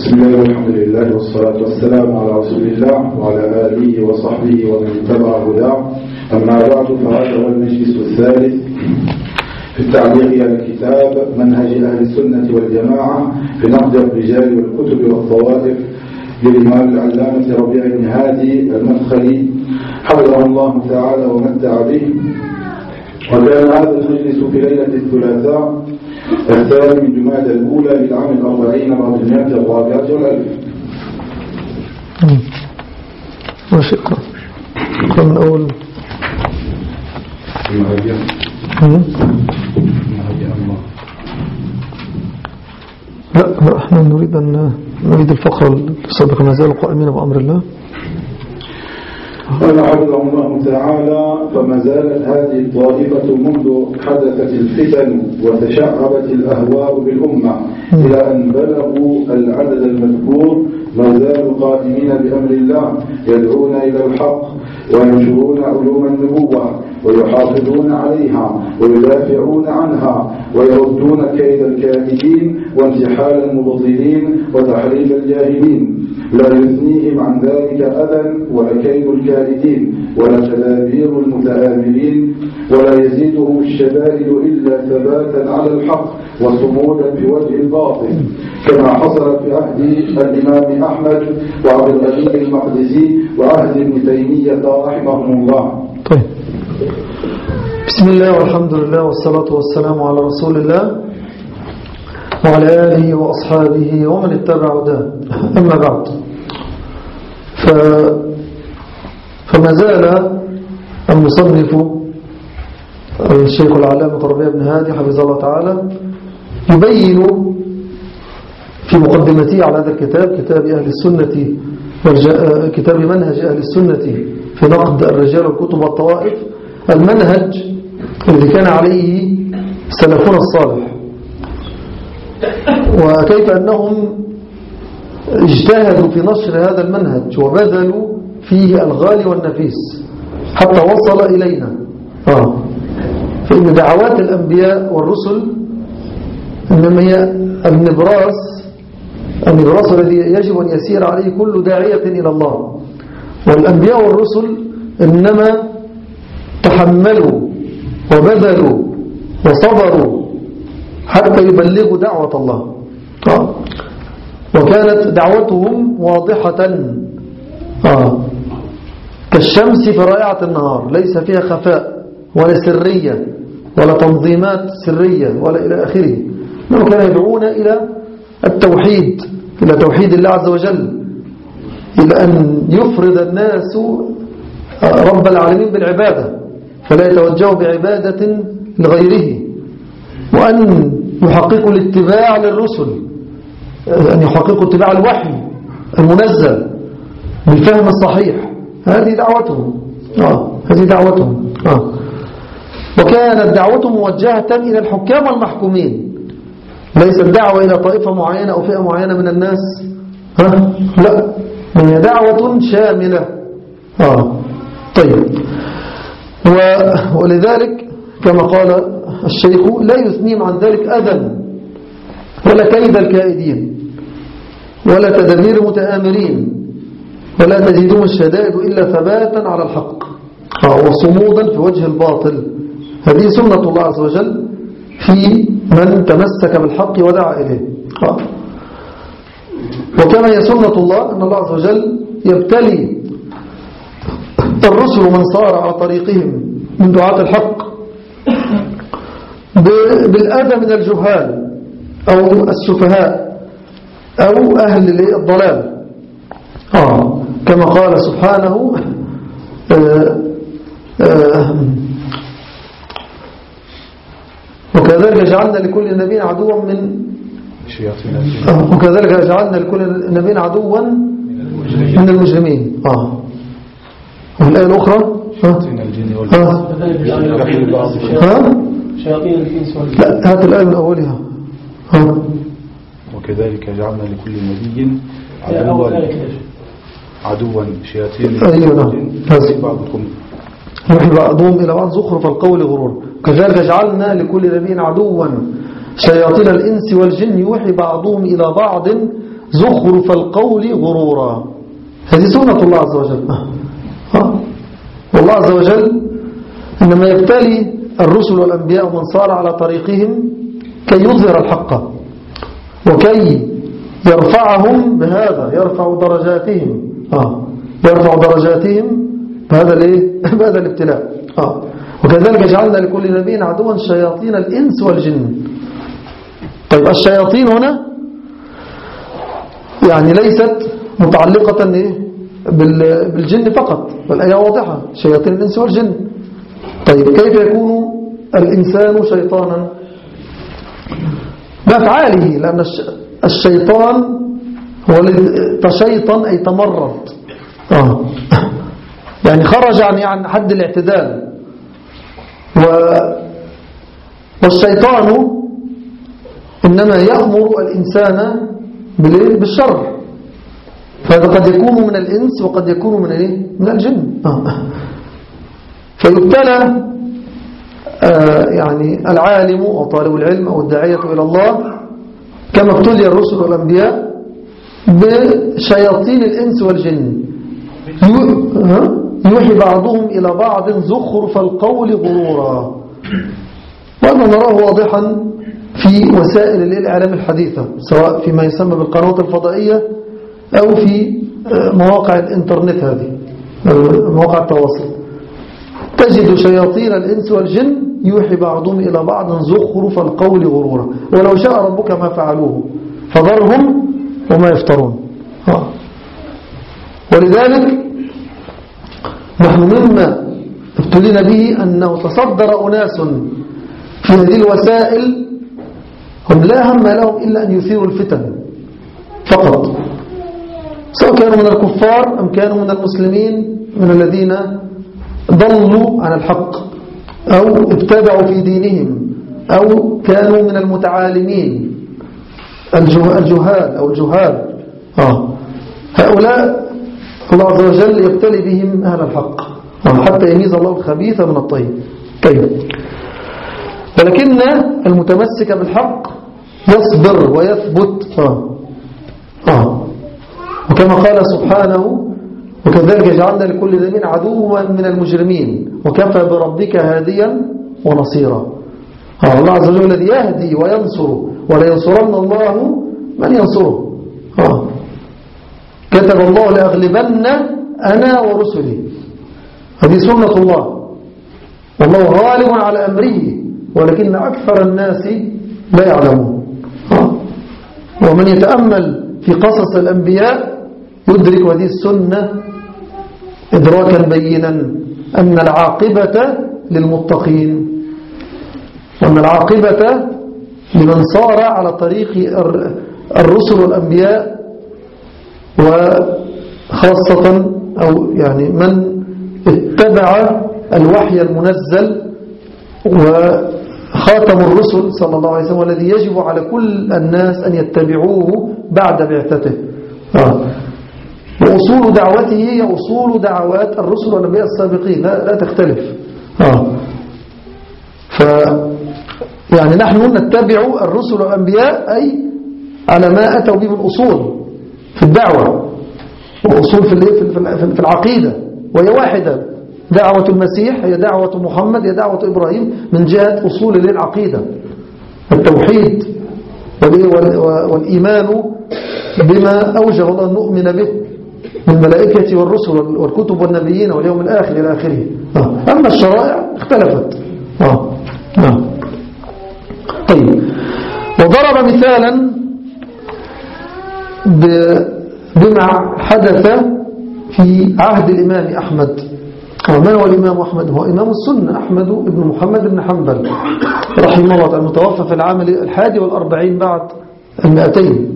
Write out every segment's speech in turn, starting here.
بسم الله والحمد لله والصلاة والسلام على رسول الله وعلى آله وصحبه ومن اتبع هداه. أما بعد فهذا هو المجلس الثالث في التعليق على كتاب منهج أهل السنة والجماعة في نقد الرجال والكتب والطوائف للإمام العلامة ربيع بن هادي المدخلي حفظه الله تعالى ومتع به. وكان هذا المجلس في ليلة الثلاثاء الثاني من جماد الأولى للعام الأربعين بعد المئة الرابعة والألف. الله نقرأ من أول. لا إحنا نريد أن نريد الفقرة السابقة ما زالوا قائمين بأمر الله. قال حفظه الله تعالى فما زالت هذه الطائفة منذ حدثت الفتن وتشعبت الأهواء بالأمة إلى أن بلغوا العدد المذكور ما زالوا قائمين بأمر الله يدعون إلى الحق وينشرون علوم النبوة ويحافظون عليها ويدافعون عنها ويردون كيد الكاذبين وانتحال المبطلين وتحريف الجاهلين. لا يثنيهم عن ذلك أذى ولا كيد الكائدين ولا تدابير المتآمرين ولا يزيدهم الشدائد إلا ثباتا على الحق. وصمودا في وجه الباطل كما حصل في عهد الإمام أحمد وعبد الغني المقدسي وعهد ابن تيمية رحمهم الله. طيب. بسم الله والحمد لله والصلاة والسلام على رسول الله وعلى آله وأصحابه ومن اتبع هداه. أما بعد ف فما زال المصنف الشيخ العلامة ربيع بن هادي حفظه الله تعالى يبين في مقدمته على هذا الكتاب كتاب أهل السنة كتاب منهج أهل السنة في نقد الرجال والكتب والطوائف المنهج الذي كان عليه سلفنا الصالح وكيف أنهم اجتهدوا في نشر هذا المنهج وبذلوا فيه الغالي والنفيس حتى وصل إلينا آه. فإن دعوات الأنبياء والرسل إنما هي النبراس النبراس الذي يجب أن يسير عليه كل داعية إلى الله والأنبياء والرسل إنما تحملوا وبذلوا وصبروا حتى يبلغوا دعوة الله آه. وكانت دعوتهم واضحة آه. كالشمس في رائعة النهار ليس فيها خفاء ولا سرية ولا تنظيمات سرية ولا إلى آخره إنهم كانوا يدعون إلى التوحيد إلى توحيد الله عز وجل إلى أن يفرض الناس رب العالمين بالعبادة فلا يتوجهوا بعبادة لغيره وأن يحققوا الاتباع للرسل أن يحققوا اتباع الوحي المنزل بالفهم الصحيح هذه دعوتهم آه. هذه دعوتهم آه. وكانت دعوتهم موجهة إلى الحكام والمحكومين ليست دعوة إلى طائفة معينة أو فئة معينة من الناس. ها؟ لا. هي دعوة شاملة. آه. طيب. و... ولذلك كما قال الشيخ لا يثنيهم عن ذلك أذى. ولا كيد الكائدين. ولا تدمير المتآمرين ولا تزيدهم الشدائد إلا ثباتا على الحق. آه، وصمودا في وجه الباطل. هذه سنة الله عز وجل. في من تمسك بالحق ودعا إليه. وكما هي سنة الله أن الله عز وجل يبتلي الرسل من صار على طريقهم من دعاة الحق بالأذى من الجهال أو السفهاء أو أهل الضلال. آه. كما قال سبحانه آه آه وكذلك جعلنا لكل نبي عدوا من شياطين الجن آه وكذلك جعلنا لكل نبي عدوا من المجرمين. آه. والآية الأخرى؟ الإنس والجن لا هات الآية من أولها. ها وكذلك جعلنا لكل نبي عدوا آية. عدوا شياطين. أيوة نعم. الجن بعضكم. يوحي بعضهم إلى بعض زخرف القول غرور. كذلك جعلنا لكل نبي عدوا. شياطين الإنس والجن يوحي بعضهم إلى بعض زخرف القول غرورا. هذه سنة الله عز وجل. والله عز وجل إنما يبتلي الرسل والأنبياء ومن صار على طريقهم كي يظهر الحق وكي يرفعهم بهذا يرفع درجاتهم. يرفع درجاتهم بهذا الايه بهذا الابتلاء. وكذلك جعلنا لكل نبي عدوا شياطين الإنس والجن طيب الشياطين هنا يعني ليست متعلقة؟ بالجن فقط والآية واضحة شياطين الإنس والجن طيب كيف يكون الإنسان شيطانا بأفعاله لأن الشيطان هو تشيطن أي تمرد آه. يعني خرج عن يعني حد الاعتدال والشيطان إنما يأمر الإنسان بالشر. فهذا قد يكون من الإنس وقد يكون من إيه؟ من الجن. آه. فيبتلى آه يعني العالم أو طالب العلم أو الداعية إلى الله كما ابتلي الرسل والأنبياء بشياطين الإنس والجن. يوحي بعضهم إلى بعض زخرف القول غرورا. وهذا نراه واضحا في وسائل الإعلام الحديثة سواء فيما يسمى بالقنوات الفضائية أو في آه، مواقع الإنترنت هذه مواقع التواصل. تجد شياطين الإنس والجن يوحي بعضهم إلى بعض زخرف القول غرورا. ولو شاء ربك ما فعلوه فضرهم وما يفترون. ولذلك نحن مما ابتلينا به أنه تصدر أناس في هذه الوسائل هم لا هم لهم إلا أن يثيروا الفتن فقط. سواء كانوا من الكفار أم كانوا من المسلمين من الذين ضلوا عن الحق أو ابتدعوا في دينهم أو كانوا من المتعالمين. الجهال أو الجهال آه. هؤلاء الله عز وجل يبتلي بهم أهل الحق. حتى يميز الله الخبيث من الطيب طيب ولكن المتمسك بالحق يصبر ويثبت آه. آه. وكما قال سبحانه وكذلك جعلنا لكل ذنب عدوا من المجرمين وكفى بربك هاديا ونصيرا آه، الله عز وجل الذي يهدي وينصر ولا ينصرن الله من ينصره آه. كتب الله لأغلبن أنا ورسلي هذه سنة الله والله غالب على أمره ولكن أكثر الناس لا يعلمون. ومن يتأمل في قصص الأنبياء يدرك هذه السنة إدراكا بينا أن العاقبة للمتقين وأن العاقبة لمن صار على طريق الرسل والأنبياء وخاصة أو يعني من اتبع الوحي المنزل وخاتم الرسل صلى الله عليه وسلم والذي يجب على كل الناس أن يتبعوه بعد بعثته آه. وأصول دعوته هي أصول دعوات الرسل والنبي السابقين لا, لا تختلف آه. ف يعني نحن نتبع الرسل والأنبياء أي على ما أتوا به من أصول في الدعوة وأصول في, العقيدة وهي واحدة دعوة المسيح هي دعوة محمد هي دعوة إبراهيم من جهة أصول العقيدة التوحيد والإيمان بما أوجه الله أن نؤمن به من الملائكة والرسل والكتب والنبيين واليوم الآخر إلى آخره آه. أما الشرائع اختلفت آه. آه. طيب وضرب مثالا بما حدث في عهد الإمام أحمد. من هو الإمام أحمد؟ هو إمام السنة أحمد بن محمد بن حنبل. رحمه الله المتوفى في العام الحادي والأربعين بعد المئتين.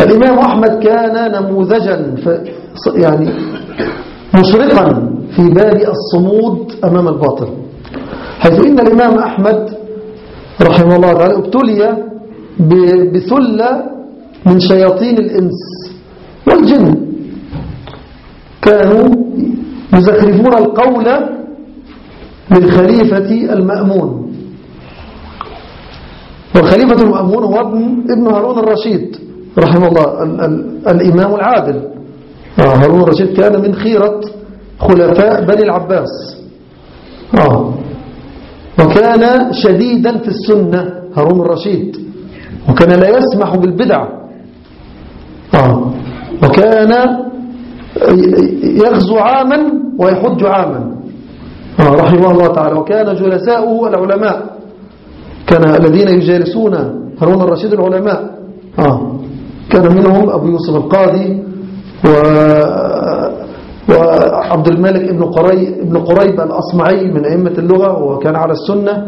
الإمام أحمد كان نموذجا يعني مشرقا في باب الصمود أمام الباطل. حيث إن الإمام أحمد رحمه الله تعالى ابتلي بثلة من شياطين الإنس والجن. كانوا يزخرفون القول للخليفة المأمون. والخليفة المأمون هو ابن, ابن هارون الرشيد رحمه الله ال ال الإمام العادل. آه هارون الرشيد كان من خيرة خلفاء بني العباس. آه. وكان شديدا في السنة هارون الرشيد. وكان لا يسمح بالبدع. آه. وكان يغزو عاما ويحج عاما. آه رحمه الله تعالى. وكان جلساؤه العلماء. كان الذين يجالسون هارون الرشيد العلماء. آه. كان منهم أبو يوسف القاضي و وعبد الملك ابن قريب, ابن قريب الأصمعي من أئمة اللغة وكان على السنة.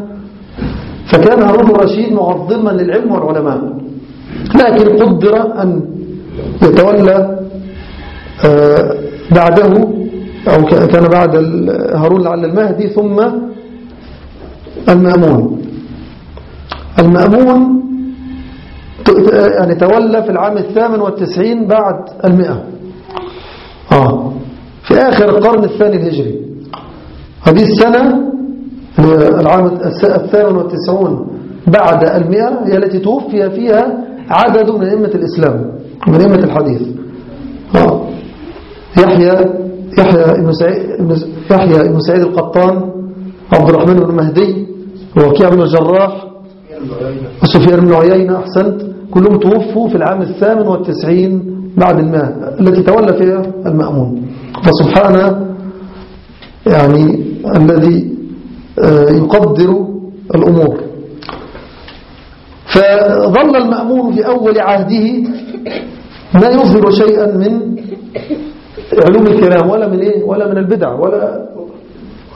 فكان هارون الرشيد معظما للعلم والعلماء. لكن قدر أن يتولى آه، بعده أو كان بعد هارون لعل المهدي ثم المأمون. المأمون يعني تولى في العام الثامن والتسعين بعد المئة. آه. في آخر القرن الثاني الهجري. هذه السنة العام الثامن والتسعون بعد المئة هي التي توفي فيها عدد من أئمة الإسلام. من أئمة الحديث. آه. يحيى يحيى ابن سعيد يحيى ابن سعيد القطان عبد الرحمن بن مهدي ووكيع بن الجراح وسفيان بن عيينة أحسنت. كلهم توفوا في العام الثامن والتسعين بعد الماء التي تولى فيها المأمون. فسبحان يعني الذي آه، يقدر الأمور. فظل المأمون في أول عهده لا يظهر شيئا من علوم الكلام ولا من إيه؟ ولا من البدع ولا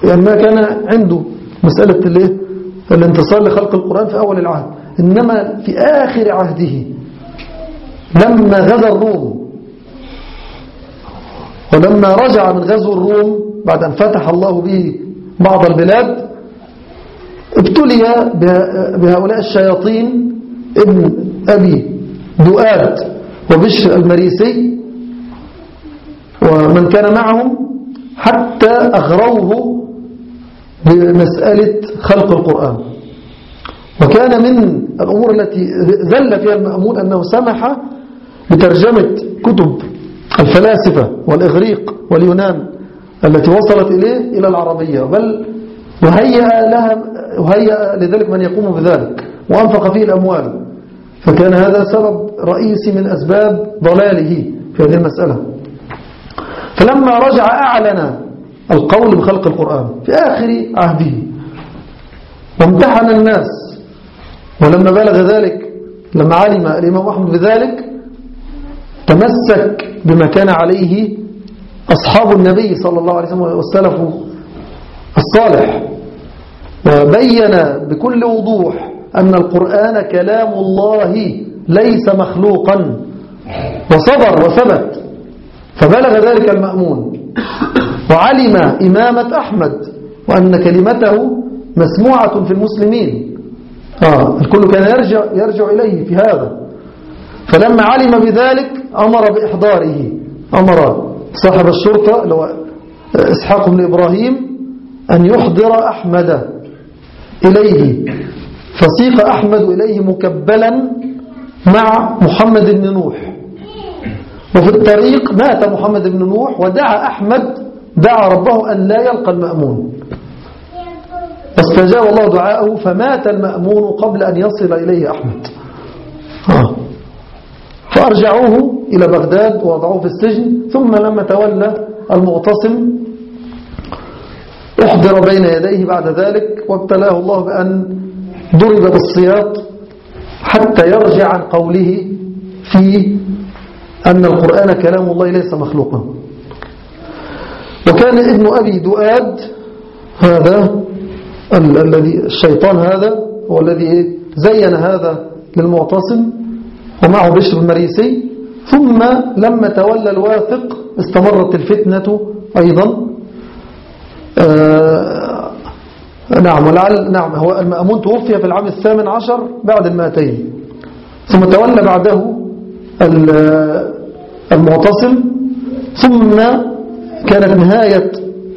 يعني ما كان عنده مسألة الايه الانتصار لخلق القرآن في أول العهد. إنما في آخر عهده لما غزا الروم ولما رجع من غزو الروم بعد أن فتح الله به بعض البلاد ابتلي بهؤلاء الشياطين ابن أبي دؤاد وبشر المريسي ومن كان معهم حتى أغروه بمسألة خلق القرآن. وكان من الأمور التي زل فيها المأمون أنه سمح بترجمة كتب الفلاسفة والإغريق واليونان التي وصلت إليه إلى العربية. بل وهيأ, لها وهيأ لذلك من يقوم بذلك. وأنفق فيه الأموال. فكان هذا سبب رئيسي من أسباب ضلاله في هذه المسألة. فلما رجع أعلن القول بخلق القرآن في آخر عهده وامتحن الناس. ولما بلغ ذلك لما علم الإمام أحمد بذلك تمسك بما كان عليه أصحاب النبي صلى الله عليه وسلم والسلف الصالح. وبين بكل وضوح أن القرآن كلام الله ليس مخلوقا. وصبر وثبت. فبلغ ذلك المأمون. وعلم إمامة أحمد وأن كلمته مسموعة في المسلمين. آه الكل كان يرجع, يرجع إليه في هذا. فلما علم بذلك أمر بإحضاره. أمر صاحب الشرطة إسحاق بن إبراهيم أن يحضر أحمد إليه. فسيق أحمد إليه مكبلا مع محمد بن نوح. وفي الطريق مات محمد بن نوح ودعا أحمد دعا ربه أن لا يلقى المأمون. فاستجاب الله دعاءه فمات المأمون قبل أن يصل إليه أحمد. آه. فأرجعوه إلى بغداد ووضعوه في السجن ثم لما تولى المعتصم احضر بين يديه بعد ذلك وابتلاه الله بأن ضرب بالسياط حتى يرجع عن قوله في أن القرآن كلام الله ليس مخلوقا. وكان ابن أبي دؤاد هذا الذي الشيطان هذا هو الذي زين هذا للمعتصم ومعه بشر المريسي ثم لما تولى الواثق استمرت الفتنة أيضا. آه نعم ولعل نعم هو المأمون توفي في العام الثامن عشر بعد المائتين ثم تولى بعده المعتصم ثم كانت نهاية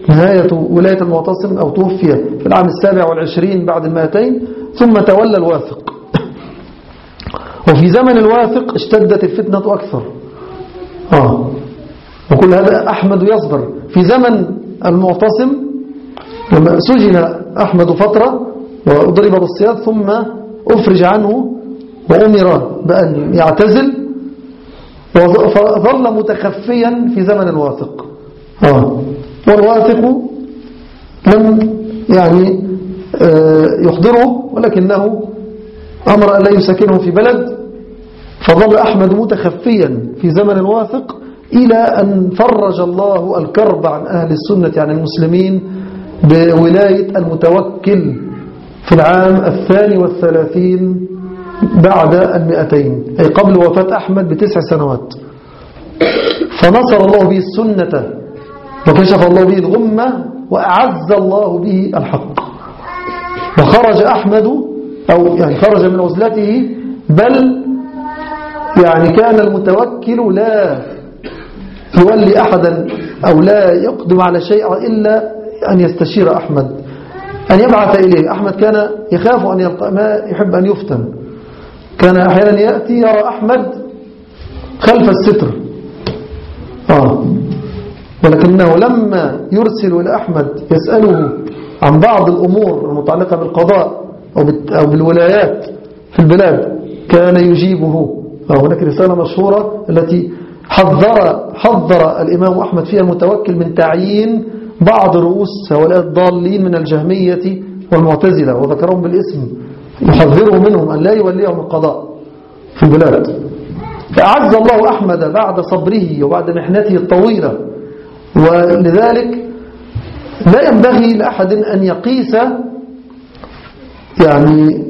نهاية ولاية المعتصم أو توفي في العام السابع والعشرين بعد المائتين ثم تولى الواثق. وفي زمن الواثق اشتدت الفتنة أكثر. آه. وكل هذا أحمد يصبر في زمن المعتصم لما سجن أحمد فترة وضرب بالصياد ثم أفرج عنه وأمر بأن يعتزل وظل متخفيا في زمن الواثق آه. والواثق لم يعني آه، يحضره ولكنه أمر أن لا يسكنه في بلد فظل أحمد متخفيا في زمن الواثق إلى أن فرج الله الكرب عن أهل السنة عن المسلمين بولاية المتوكل في العام الثاني والثلاثين بعد المئتين أي قبل وفاة أحمد بتسع سنوات. فنصر الله به السنة وكشف الله به الغمة وأعز الله به الحق. وخرج أحمد أو يعني خرج من عزلته بل يعني كان المتوكل لا يولي أحدا أو لا يقدم على شيء إلا أن يستشير أحمد أن يبعث إليه. أحمد كان يخاف أن يلقى ما يحب أن يفتن. كان أحيانا يأتي يرى أحمد خلف الستر. آه. ولكنه لما يرسل إلى أحمد يسأله عن بعض الأمور المتعلقة بالقضاء أو بالولايات في البلاد كان يجيبه. هناك رسالة مشهورة التي حذر, حذر الإمام أحمد فيها المتوكل من تعيين بعض رؤوس هؤلاء الضالين من الجهمية والمعتزلة وذكرهم بالاسم يحذره منهم أن لا يوليهم القضاء في البلاد. فأعز الله أحمد بعد صبره وبعد محنته الطويلة ولذلك لا ينبغي لأحد أن يقيس يعني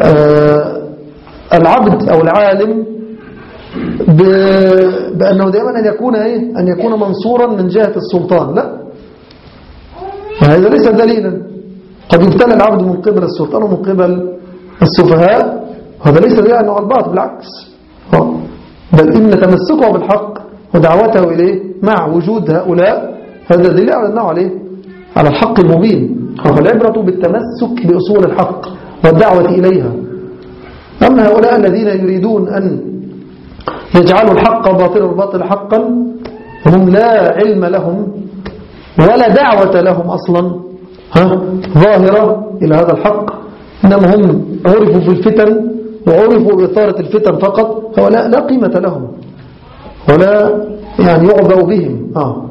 آه العبد أو العالم بأنه دائما أن يكون إيه؟ أن يكون منصورا من جهة السلطان. لا. هذا ليس دليلا. قد يبتلى العبد من قبل السلطان ومن قبل السفهاء. هذا ليس دليلا أنه الباطل بالعكس. بل إن تمسكه بالحق ودعوته إليه مع وجود هؤلاء هذا دليل على أنه عليه على الحق المبين. فالعبرة بالتمسك بأصول الحق والدعوة إليها. أما هؤلاء الذين يريدون أن يجعلوا الحق باطلا والباطل حقا هم لا علم لهم ولا دعوة لهم أصلا. ها؟ ظاهرة إلى هذا الحق. إنما هم عرفوا في الفتن وعرفوا بإثارة الفتن فقط. هؤلاء لا قيمة لهم. ولا يعني يعبأ بهم. آه.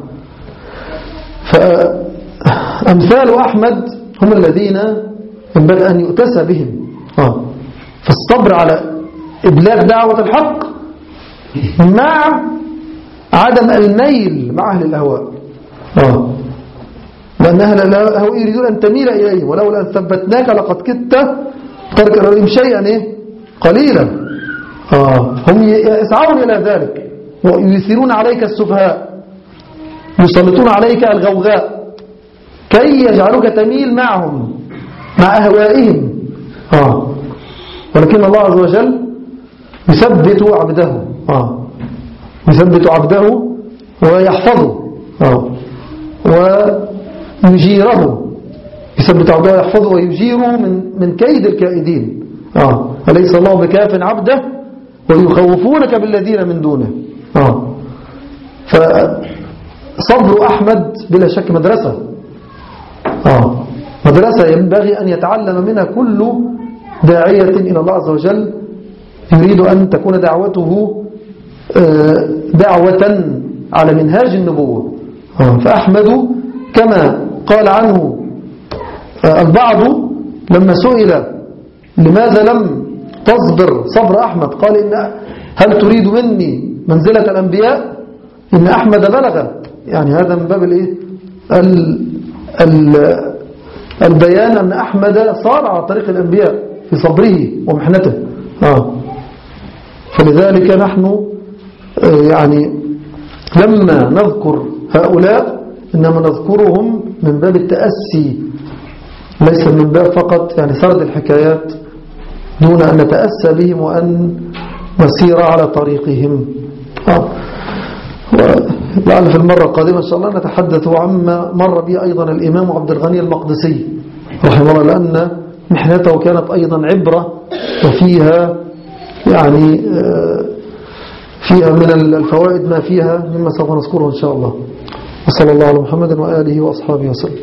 فأمثال أحمد هم الذين ينبغي أن يؤتسى بهم. آه. فالصبر على إبلاغ دعوة الحق مع عدم الميل مع أهل الأهواء. آه. لأن أهل الأهواء يريدون أن تميل إليهم ولولا أن ثبتناك لقد كدت ترك الرئيم شيئا إيه؟ قليلا آه. هم يسعون إلى ذلك ويثيرون عليك السفهاء يسلطون عليك الغوغاء كي يجعلوك تميل معهم مع أهوائهم آه. ولكن الله عز وجل يثبت عبده آه. يثبت عبده ويحفظه آه. ويجيره يثبت عبده ويحفظه ويجيره من, من كيد الكائدين آه. أليس الله بكاف عبده ويخوفونك بالذين من دونه آه. فصبر أحمد بلا شك مدرسة آه. مدرسة ينبغي أن يتعلم منها كل داعية إلى الله عز وجل يريد أن تكون دعوته آه، دعوة على منهاج النبوة فأحمد كما قال عنه آه، البعض لما سئل لماذا لم تصبر صبر أحمد قال إن هل تريد مني منزلة الأنبياء؟ إن أحمد بلغ. يعني هذا من باب الإيه؟ ال ال البيان أن أحمد صار على طريق الأنبياء في صبره ومحنته. آه. فلذلك نحن آه، يعني لما نذكر هؤلاء إنما نذكرهم من باب التأسي ليس من باب فقط يعني سرد الحكايات دون أن نتأسى بهم وأن نسير على طريقهم آه. ولعل في المرة القادمة إن شاء الله نتحدث عما مر به أيضا الإمام عبد الغني المقدسي رحمه الله لأن محنته كانت أيضا عبرة وفيها يعني آه، فيها من الفوائد ما فيها مما سوف نذكره إن شاء الله وصلى الله على محمد وآله وأصحابه وسلم.